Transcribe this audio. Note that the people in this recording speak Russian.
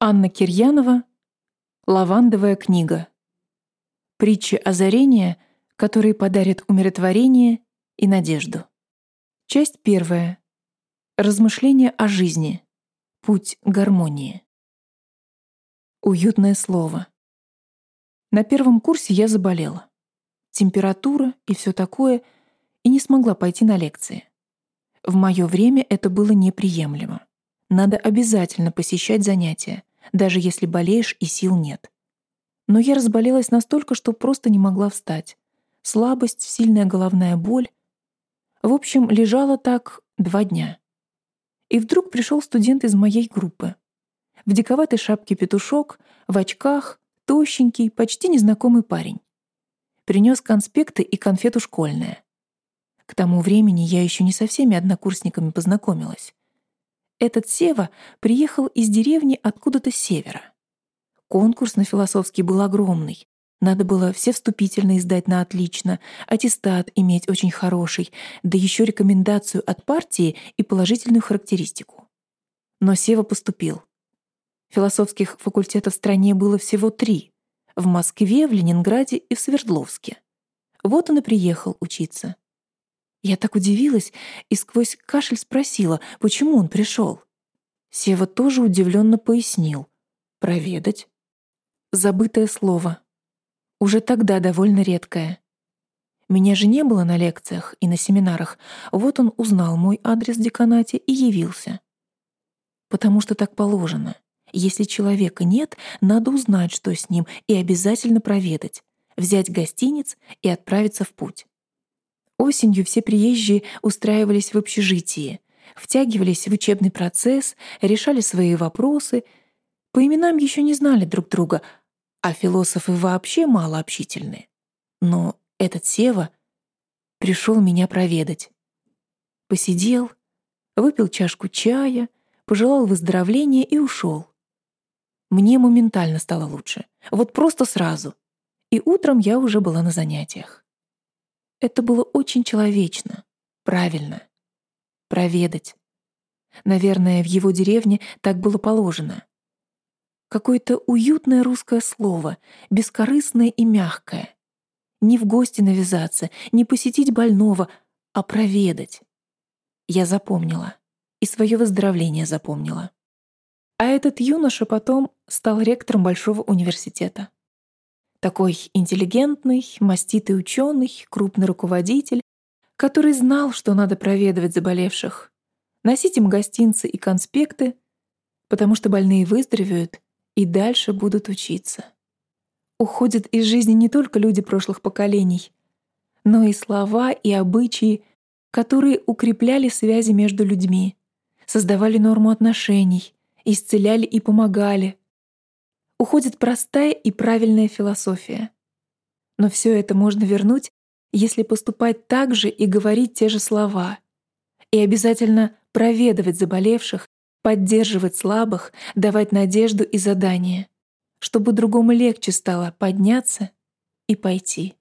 Анна Кирьянова «Лавандовая книга». Притчи озарения, которые подарят умиротворение и надежду. Часть первая. Размышления о жизни. Путь гармонии. Уютное слово. На первом курсе я заболела. Температура и все такое, и не смогла пойти на лекции. В мое время это было неприемлемо. Надо обязательно посещать занятия, даже если болеешь и сил нет. Но я разболелась настолько, что просто не могла встать. Слабость, сильная головная боль. В общем, лежала так два дня. И вдруг пришел студент из моей группы. В диковатой шапке петушок, в очках, тощенький, почти незнакомый парень. Принес конспекты и конфету школьная. К тому времени я еще не со всеми однокурсниками познакомилась. Этот Сева приехал из деревни откуда-то с севера. Конкурс на философский был огромный. Надо было все вступительные сдать на отлично, аттестат иметь очень хороший, да еще рекомендацию от партии и положительную характеристику. Но Сева поступил. Философских факультетов в стране было всего три — в Москве, в Ленинграде и в Свердловске. Вот он и приехал учиться. Я так удивилась и сквозь кашель спросила, почему он пришел. Сева тоже удивленно пояснил. «Проведать». Забытое слово. Уже тогда довольно редкое. Меня же не было на лекциях и на семинарах. Вот он узнал мой адрес в деканате и явился. Потому что так положено. Если человека нет, надо узнать, что с ним, и обязательно проведать, взять гостиниц и отправиться в путь. Осенью все приезжие устраивались в общежитии, втягивались в учебный процесс, решали свои вопросы. По именам еще не знали друг друга, а философы вообще мало общительны. Но этот Сева пришел меня проведать. Посидел, выпил чашку чая, пожелал выздоровления и ушел. Мне моментально стало лучше. Вот просто сразу. И утром я уже была на занятиях. Это было очень человечно, правильно. Проведать. Наверное, в его деревне так было положено. Какое-то уютное русское слово, бескорыстное и мягкое. Не в гости навязаться, не посетить больного, а проведать. Я запомнила. И свое выздоровление запомнила. А этот юноша потом стал ректором большого университета. Такой интеллигентный, маститый ученый, крупный руководитель, который знал, что надо проведывать заболевших, носить им гостинцы и конспекты, потому что больные выздоровеют и дальше будут учиться. Уходят из жизни не только люди прошлых поколений, но и слова и обычаи, которые укрепляли связи между людьми, создавали норму отношений, исцеляли и помогали, уходит простая и правильная философия. Но все это можно вернуть, если поступать так же и говорить те же слова. И обязательно проведывать заболевших, поддерживать слабых, давать надежду и задания, чтобы другому легче стало подняться и пойти.